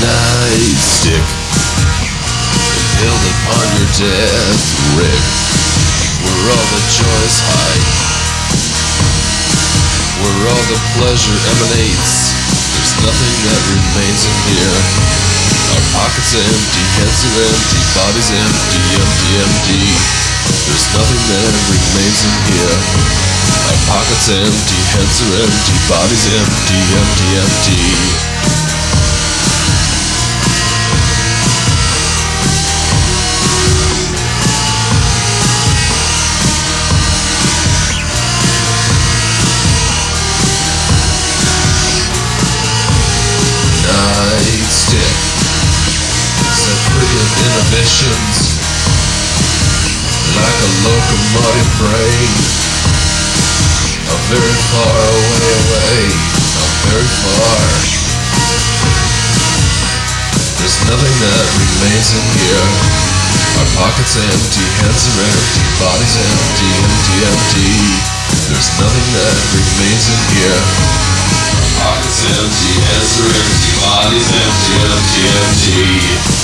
nightstick impaled upon your death rig, where all the joys hide, where all the pleasure emanates. There's nothing that remains in here. Our pockets empty, heads are empty, bodies empty, empty, empty. There's nothing that remains in here. Our pockets empty, heads are empty, bodies empty, empty, empty. Free of inhibitions like a locomotive brain. A very far away, away, a very far. There's nothing that remains in here. Our pockets empty, hands are empty, bodies empty, empty, empty. There's nothing that remains in here. Pockets empty, heads are empty, bodies empty, empty, empty.